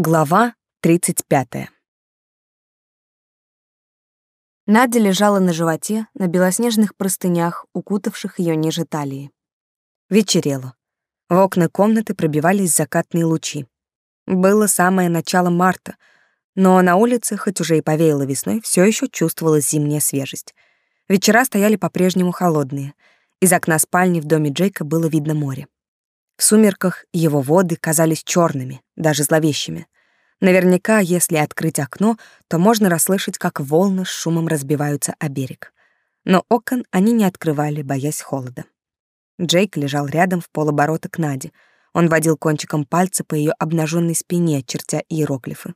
Глава 35. Надя лежала на животе, на белоснежных простынях, укутавших ее ниже талии. Вечерело. В окна комнаты пробивались закатные лучи. Было самое начало марта, но на улице, хоть уже и повеяло весной, все еще чувствовалась зимняя свежесть. Вечера стояли по-прежнему холодные. Из окна спальни в доме Джейка было видно море. В сумерках его воды казались черными, даже зловещими. Наверняка, если открыть окно, то можно расслышать, как волны с шумом разбиваются о берег. Но окон они не открывали, боясь холода. Джейк лежал рядом в полоборота к Наде. Он водил кончиком пальца по ее обнаженной спине, чертя иероглифы.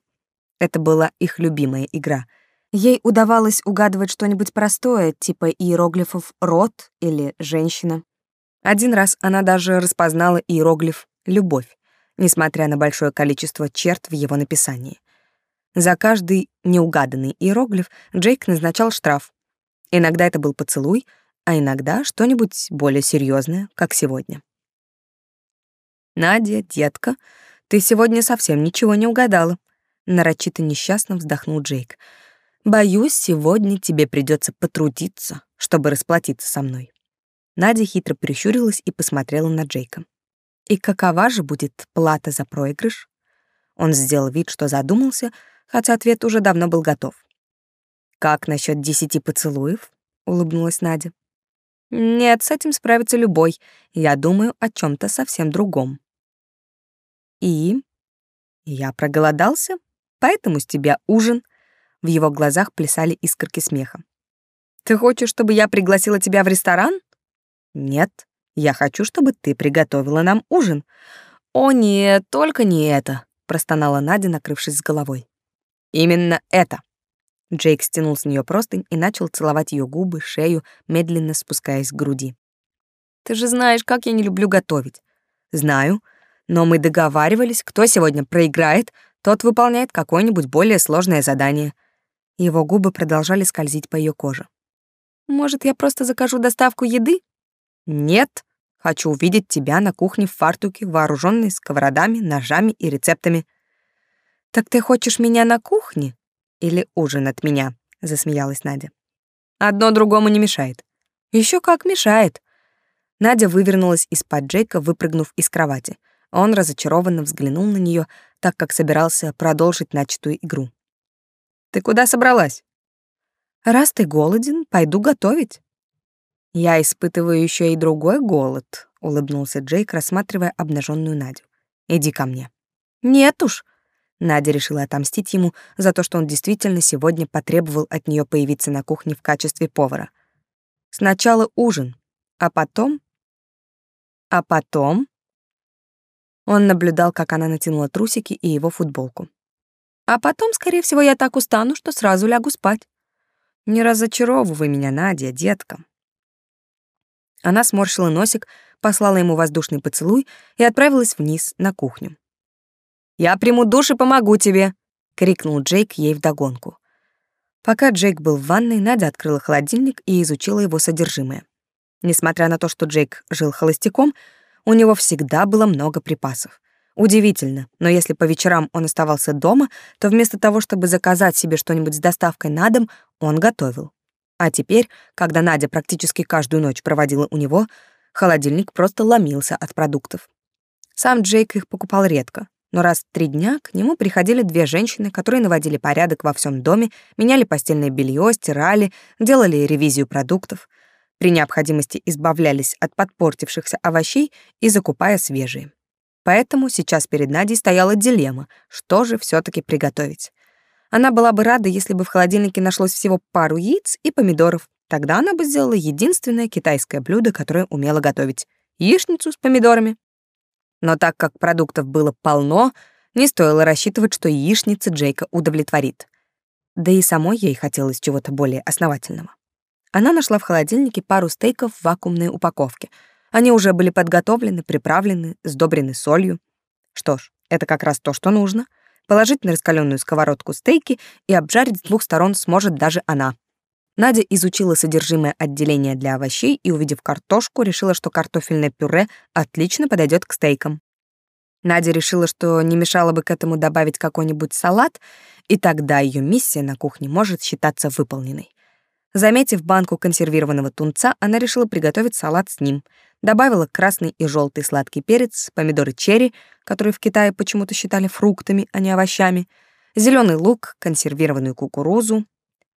Это была их любимая игра. Ей удавалось угадывать что-нибудь простое, типа иероглифов «род» или «женщина». Один раз она даже распознала иероглиф «любовь», несмотря на большое количество черт в его написании. За каждый неугаданный иероглиф Джейк назначал штраф. Иногда это был поцелуй, а иногда что-нибудь более серьезное, как сегодня. «Надя, детка, ты сегодня совсем ничего не угадала», — нарочито несчастно вздохнул Джейк. «Боюсь, сегодня тебе придется потрудиться, чтобы расплатиться со мной». Надя хитро прищурилась и посмотрела на Джейка. «И какова же будет плата за проигрыш?» Он сделал вид, что задумался, хотя ответ уже давно был готов. «Как насчет десяти поцелуев?» — улыбнулась Надя. «Нет, с этим справится любой. Я думаю о чем то совсем другом». «И?» «Я проголодался, поэтому с тебя ужин». В его глазах плясали искорки смеха. «Ты хочешь, чтобы я пригласила тебя в ресторан?» Нет, я хочу, чтобы ты приготовила нам ужин. О нет, только не это, простонала Надя, накрывшись с головой. Именно это. Джейк стянул с нее простынь и начал целовать ее губы, шею, медленно спускаясь к груди. Ты же знаешь, как я не люблю готовить. Знаю, но мы договаривались, кто сегодня проиграет, тот выполняет какое-нибудь более сложное задание. Его губы продолжали скользить по ее коже. Может, я просто закажу доставку еды? Нет, хочу увидеть тебя на кухне в фартуке, вооруженной сковородами, ножами и рецептами. Так ты хочешь меня на кухне или ужин от меня? засмеялась Надя. Одно другому не мешает. Еще как мешает. Надя вывернулась из-под Джейка, выпрыгнув из кровати. Он разочарованно взглянул на нее, так как собирался продолжить начатую игру. Ты куда собралась? Раз ты голоден, пойду готовить. Я испытываю еще и другой голод, улыбнулся Джейк, рассматривая обнаженную Надю. Иди ко мне. Нет уж. Надя решила отомстить ему за то, что он действительно сегодня потребовал от нее появиться на кухне в качестве повара. Сначала ужин, а потом... А потом... Он наблюдал, как она натянула трусики и его футболку. А потом, скорее всего, я так устану, что сразу лягу спать. Не разочаровывай меня, Надя, детка. Она сморщила носик, послала ему воздушный поцелуй и отправилась вниз, на кухню. «Я приму душ и помогу тебе!» — крикнул Джейк ей вдогонку. Пока Джейк был в ванной, Надя открыла холодильник и изучила его содержимое. Несмотря на то, что Джейк жил холостяком, у него всегда было много припасов. Удивительно, но если по вечерам он оставался дома, то вместо того, чтобы заказать себе что-нибудь с доставкой на дом, он готовил. А теперь, когда Надя практически каждую ночь проводила у него, холодильник просто ломился от продуктов. Сам Джейк их покупал редко, но раз в три дня к нему приходили две женщины, которые наводили порядок во всем доме, меняли постельное белье, стирали, делали ревизию продуктов, при необходимости избавлялись от подпортившихся овощей и закупая свежие. Поэтому сейчас перед Надей стояла дилемма, что же все таки приготовить. Она была бы рада, если бы в холодильнике нашлось всего пару яиц и помидоров. Тогда она бы сделала единственное китайское блюдо, которое умела готовить — яичницу с помидорами. Но так как продуктов было полно, не стоило рассчитывать, что яичница Джейка удовлетворит. Да и самой ей хотелось чего-то более основательного. Она нашла в холодильнике пару стейков в вакуумной упаковке. Они уже были подготовлены, приправлены, сдобрены солью. Что ж, это как раз то, что нужно — положить на раскаленную сковородку стейки и обжарить с двух сторон сможет даже она. Надя изучила содержимое отделения для овощей и, увидев картошку, решила, что картофельное пюре отлично подойдет к стейкам. Надя решила, что не мешало бы к этому добавить какой-нибудь салат, и тогда ее миссия на кухне может считаться выполненной. Заметив банку консервированного тунца, она решила приготовить салат с ним. Добавила красный и желтый сладкий перец, помидоры черри, которые в Китае почему-то считали фруктами, а не овощами, зеленый лук, консервированную кукурузу.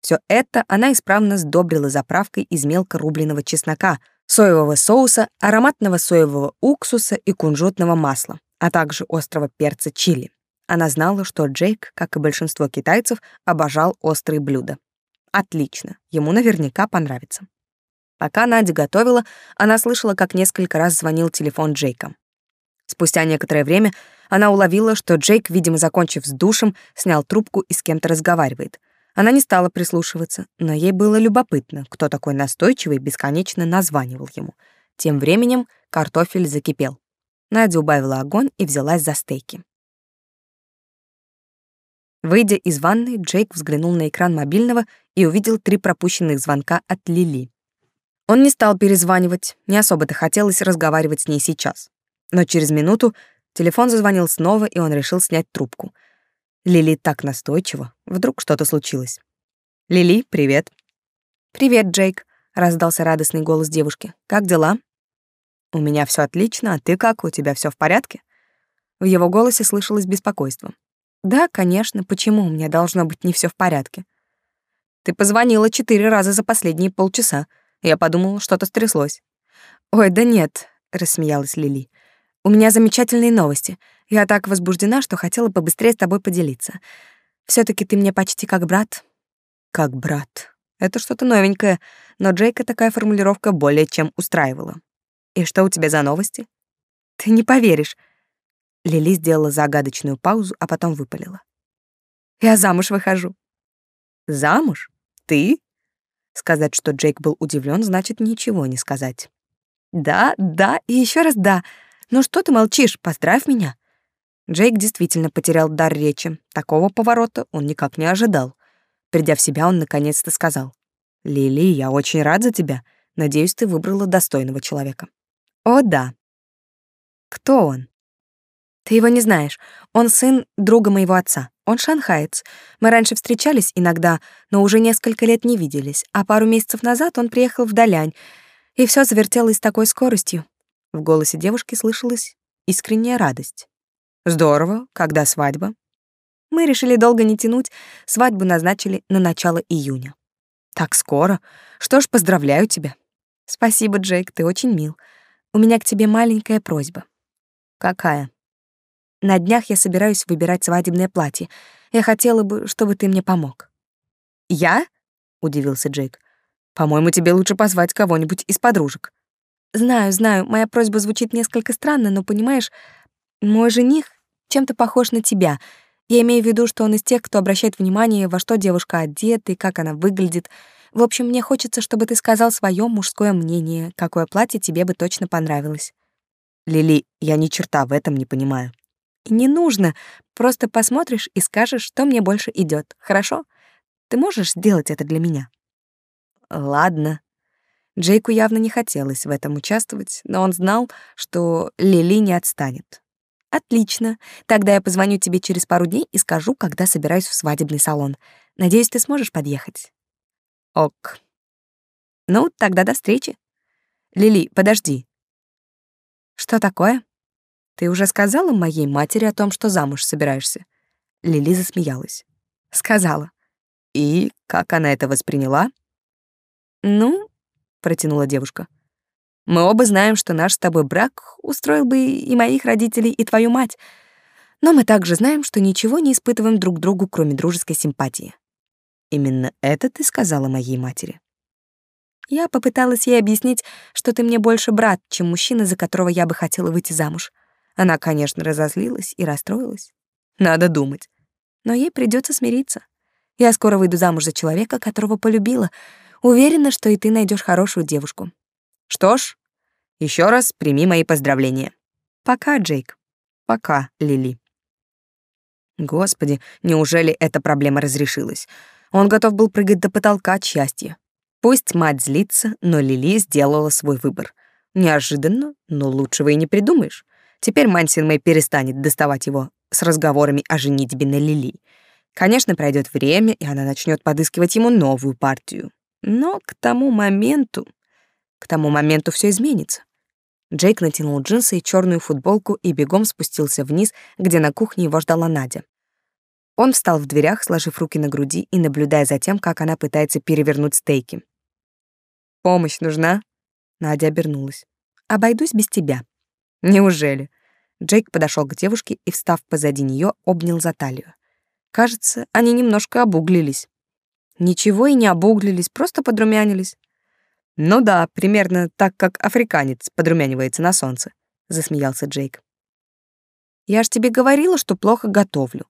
Все это она исправно сдобрила заправкой из мелко рубленого чеснока, соевого соуса, ароматного соевого уксуса и кунжутного масла, а также острого перца чили. Она знала, что Джейк, как и большинство китайцев, обожал острые блюда. Отлично, ему наверняка понравится. Пока Надя готовила, она слышала, как несколько раз звонил телефон Джейка. Спустя некоторое время она уловила, что Джейк, видимо, закончив с душем, снял трубку и с кем-то разговаривает. Она не стала прислушиваться, но ей было любопытно, кто такой настойчивый бесконечно названивал ему. Тем временем картофель закипел. Надя убавила огонь и взялась за стейки. Выйдя из ванной, Джейк взглянул на экран мобильного и увидел три пропущенных звонка от Лили. Он не стал перезванивать, не особо-то хотелось разговаривать с ней сейчас. Но через минуту телефон зазвонил снова, и он решил снять трубку. Лили так настойчиво, вдруг что-то случилось. «Лили, привет». «Привет, Джейк», — раздался радостный голос девушки. «Как дела?» «У меня все отлично, а ты как? У тебя все в порядке?» В его голосе слышалось беспокойство. Да, конечно, почему у меня должно быть не все в порядке? Ты позвонила четыре раза за последние полчаса. Я подумала, что-то стряслось. Ой, да нет, рассмеялась Лили. У меня замечательные новости. Я так возбуждена, что хотела побыстрее с тобой поделиться. все таки ты мне почти как брат. Как брат. Это что-то новенькое, но Джейка такая формулировка более чем устраивала. И что у тебя за новости? Ты не поверишь. Лили сделала загадочную паузу, а потом выпалила. «Я замуж выхожу». «Замуж? Ты?» Сказать, что Джейк был удивлен, значит ничего не сказать. «Да, да и еще раз да. Ну что ты молчишь? Поздравь меня». Джейк действительно потерял дар речи. Такого поворота он никак не ожидал. Придя в себя, он наконец-то сказал. «Лили, я очень рад за тебя. Надеюсь, ты выбрала достойного человека». «О, да». «Кто он?» Ты его не знаешь. Он сын друга моего отца. Он шанхаец. Мы раньше встречались иногда, но уже несколько лет не виделись. А пару месяцев назад он приехал в Далянь, и все завертелось с такой скоростью. В голосе девушки слышалась искренняя радость. Здорово. Когда свадьба? Мы решили долго не тянуть. Свадьбу назначили на начало июня. Так скоро. Что ж, поздравляю тебя. Спасибо, Джейк, ты очень мил. У меня к тебе маленькая просьба. Какая? На днях я собираюсь выбирать свадебное платье. Я хотела бы, чтобы ты мне помог». «Я?» — удивился Джейк. «По-моему, тебе лучше позвать кого-нибудь из подружек». «Знаю, знаю, моя просьба звучит несколько странно, но, понимаешь, мой жених чем-то похож на тебя. Я имею в виду, что он из тех, кто обращает внимание, во что девушка одета и как она выглядит. В общем, мне хочется, чтобы ты сказал свое мужское мнение, какое платье тебе бы точно понравилось». «Лили, я ни черта в этом не понимаю», не нужно. Просто посмотришь и скажешь, что мне больше идет. Хорошо? Ты можешь сделать это для меня? Ладно. Джейку явно не хотелось в этом участвовать, но он знал, что Лили не отстанет. Отлично. Тогда я позвоню тебе через пару дней и скажу, когда собираюсь в свадебный салон. Надеюсь, ты сможешь подъехать. Ок. Ну, тогда до встречи. Лили, подожди. Что такое? Ты уже сказала моей матери о том, что замуж собираешься? Лили засмеялась. Сказала. И как она это восприняла? Ну, протянула девушка. Мы оба знаем, что наш с тобой брак устроил бы и моих родителей, и твою мать. Но мы также знаем, что ничего не испытываем друг другу, кроме дружеской симпатии. Именно это ты сказала моей матери. Я попыталась ей объяснить, что ты мне больше брат, чем мужчина, за которого я бы хотела выйти замуж. Она, конечно, разозлилась и расстроилась. Надо думать. Но ей придется смириться. Я скоро выйду замуж за человека, которого полюбила. Уверена, что и ты найдешь хорошую девушку. Что ж, еще раз прими мои поздравления. Пока, Джейк. Пока, Лили. Господи, неужели эта проблема разрешилась? Он готов был прыгать до потолка от счастья. Пусть мать злится, но Лили сделала свой выбор. Неожиданно, но лучшего и не придумаешь. Теперь Мансин Мэй перестанет доставать его с разговорами о женитьбе на Лили. Конечно, пройдет время, и она начнет подыскивать ему новую партию. Но к тому моменту... К тому моменту все изменится. Джейк натянул джинсы и черную футболку и бегом спустился вниз, где на кухне его ждала Надя. Он встал в дверях, сложив руки на груди и наблюдая за тем, как она пытается перевернуть стейки. «Помощь нужна?» Надя обернулась. «Обойдусь без тебя». «Неужели?» Джейк подошел к девушке и, встав позади нее, обнял за талию. Кажется, они немножко обуглились. Ничего и не обуглились, просто подрумянились. Ну да, примерно так, как африканец подрумянивается на солнце, засмеялся Джейк. Я ж тебе говорила, что плохо готовлю.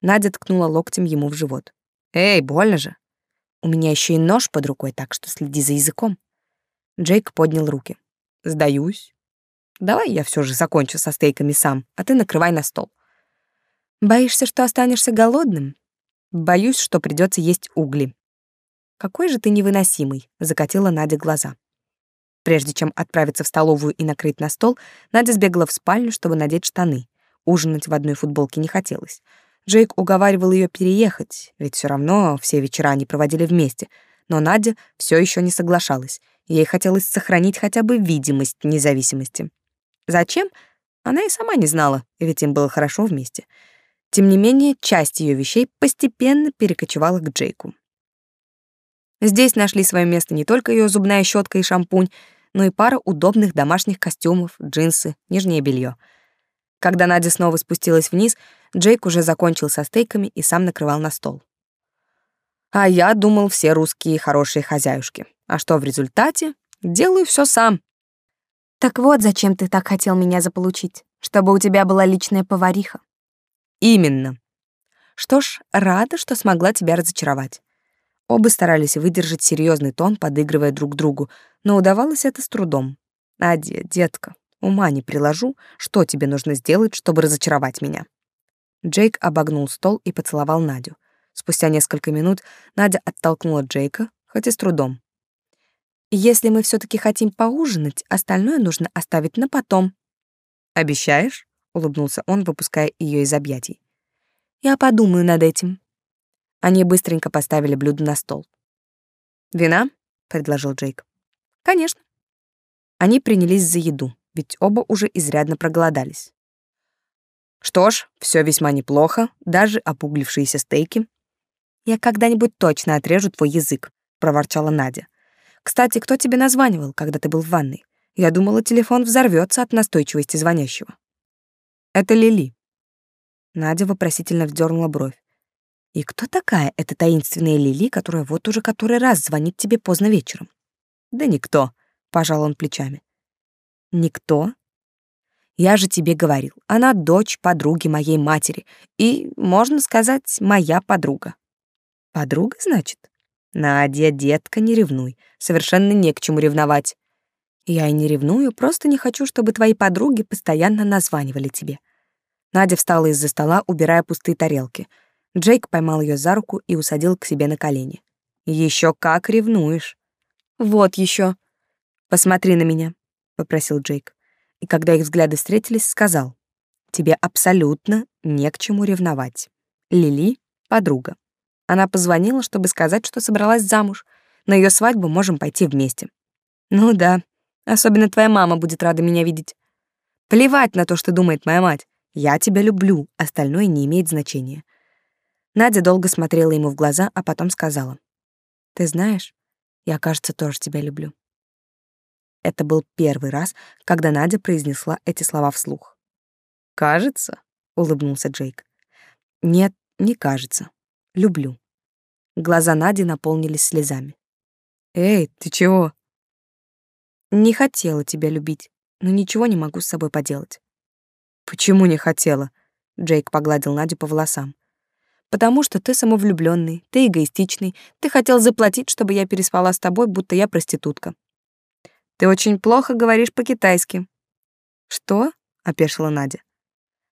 Надя ткнула локтем ему в живот. Эй, больно же. У меня еще и нож под рукой, так что следи за языком. Джейк поднял руки. Сдаюсь. Давай я все же закончу со стейками сам, а ты накрывай на стол. Боишься, что останешься голодным? Боюсь, что придется есть угли. Какой же ты невыносимый, закатила Надя глаза. Прежде чем отправиться в столовую и накрыть на стол, Надя сбегала в спальню, чтобы надеть штаны. Ужинать в одной футболке не хотелось. Джейк уговаривал ее переехать, ведь все равно все вечера они проводили вместе. Но Надя все еще не соглашалась. Ей хотелось сохранить хотя бы видимость независимости. Зачем? Она и сама не знала, ведь им было хорошо вместе. Тем не менее, часть ее вещей постепенно перекочевала к Джейку. Здесь нашли свое место не только ее зубная щетка и шампунь, но и пара удобных домашних костюмов, джинсы, нижнее белье. Когда Надя снова спустилась вниз, Джейк уже закончил со стейками и сам накрывал на стол. А я думал, все русские хорошие хозяюшки. А что в результате? Делаю все сам. Так вот, зачем ты так хотел меня заполучить? Чтобы у тебя была личная повариха. Именно. Что ж, рада, что смогла тебя разочаровать. Оба старались выдержать серьезный тон, подыгрывая друг другу, но удавалось это с трудом. Надя, детка, ума не приложу, что тебе нужно сделать, чтобы разочаровать меня. Джейк обогнул стол и поцеловал Надю. Спустя несколько минут Надя оттолкнула Джейка, хоть и с трудом. «Если мы все таки хотим поужинать, остальное нужно оставить на потом». «Обещаешь?» — улыбнулся он, выпуская ее из объятий. «Я подумаю над этим», они быстренько поставили блюдо на стол. «Вина?» — предложил Джейк. «Конечно». Они принялись за еду, ведь оба уже изрядно проголодались. Что ж, все весьма неплохо, даже опуглившиеся стейки. «Я когда-нибудь точно отрежу твой язык», — проворчала Надя. «Кстати, кто тебе названивал, когда ты был в ванной? Я думала, телефон взорвется от настойчивости звонящего». «Это Лили». Надя вопросительно вздернула бровь. И кто такая эта таинственная Лили, которая вот уже который раз звонит тебе поздно вечером? Да никто, пожал он плечами. Никто? Я же тебе говорил, она дочь подруги моей матери и, можно сказать, моя подруга. Подруга, значит? Надя, детка, не ревнуй. Совершенно не к чему ревновать. Я и не ревную, просто не хочу, чтобы твои подруги постоянно названивали тебе. Надя встала из-за стола, убирая пустые тарелки — Джейк поймал ее за руку и усадил к себе на колени. Еще как ревнуешь. Вот еще. Посмотри на меня, попросил Джейк. И когда их взгляды встретились, сказал: Тебе абсолютно не к чему ревновать. Лили — подруга. Она позвонила, чтобы сказать, что собралась замуж. На ее свадьбу можем пойти вместе. Ну да, особенно твоя мама будет рада меня видеть. Плевать на то, что думает моя мать. Я тебя люблю, остальное не имеет значения. Надя долго смотрела ему в глаза, а потом сказала. «Ты знаешь, я, кажется, тоже тебя люблю». Это был первый раз, когда Надя произнесла эти слова вслух. «Кажется?» — улыбнулся Джейк. «Нет, не кажется. Люблю». Глаза Нади наполнились слезами. «Эй, ты чего?» «Не хотела тебя любить, но ничего не могу с собой поделать». «Почему не хотела?» Джейк погладил Надю по волосам потому что ты самовлюбленный, ты эгоистичный, ты хотел заплатить, чтобы я переспала с тобой, будто я проститутка. Ты очень плохо говоришь по-китайски. Что? опешила Надя.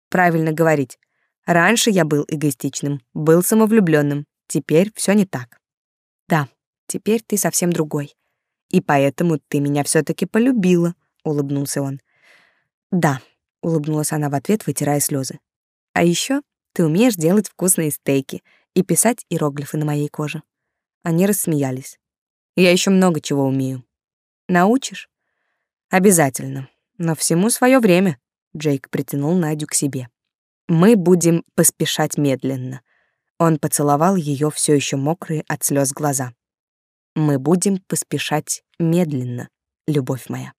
Правильно говорить. Раньше я был эгоистичным, был самовлюбленным. Теперь все не так. Да, теперь ты совсем другой. И поэтому ты меня все таки полюбила, улыбнулся он. Да, улыбнулась она в ответ, вытирая слезы. А еще ты умеешь делать вкусные стейки и писать иероглифы на моей коже. Они рассмеялись. Я еще много чего умею. Научишь? Обязательно. Но всему свое время. Джейк притянул Надю к себе. Мы будем поспешать медленно. Он поцеловал ее все еще мокрые от слез глаза. Мы будем поспешать медленно, любовь моя.